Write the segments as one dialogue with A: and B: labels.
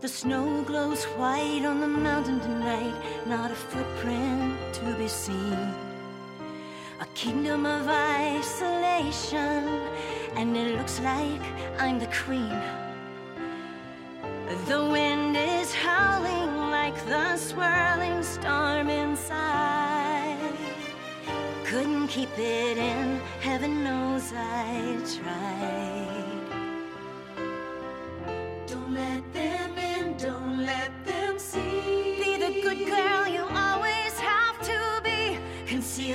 A: The snow glows white on the mountain tonight, not a footprint to be seen. A kingdom of isolation, and it looks like I'm the queen. The wind is howling like the swirling storm inside. Couldn't keep it in, heaven knows I tried.
B: Don't let them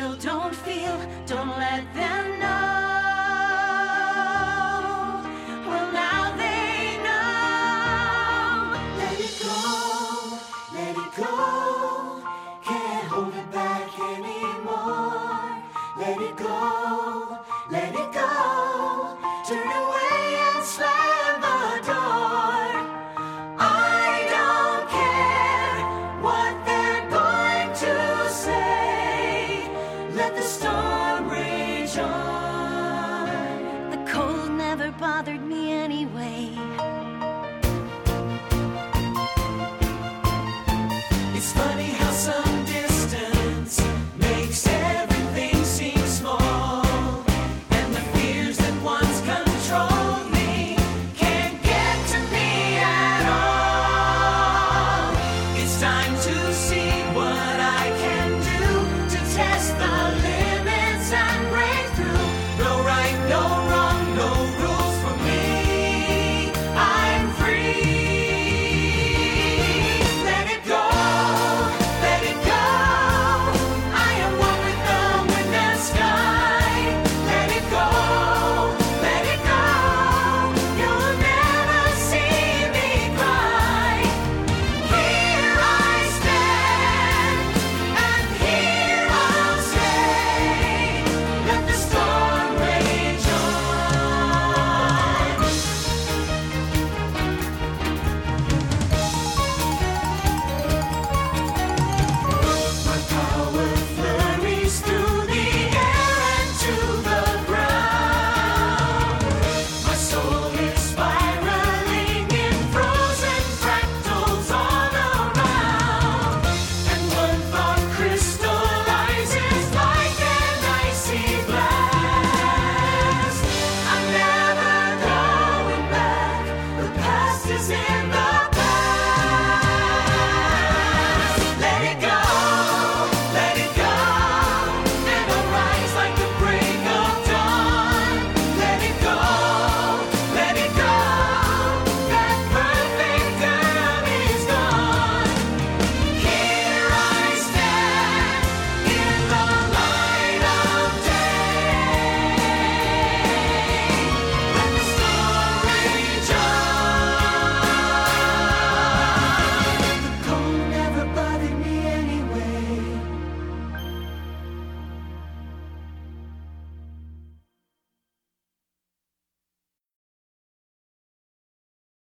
A: Conceal, don't feel, don't let them know. Well, now they know.
B: Let it go, let it go. Can't hold
A: bothered me anyway.
B: It's funny.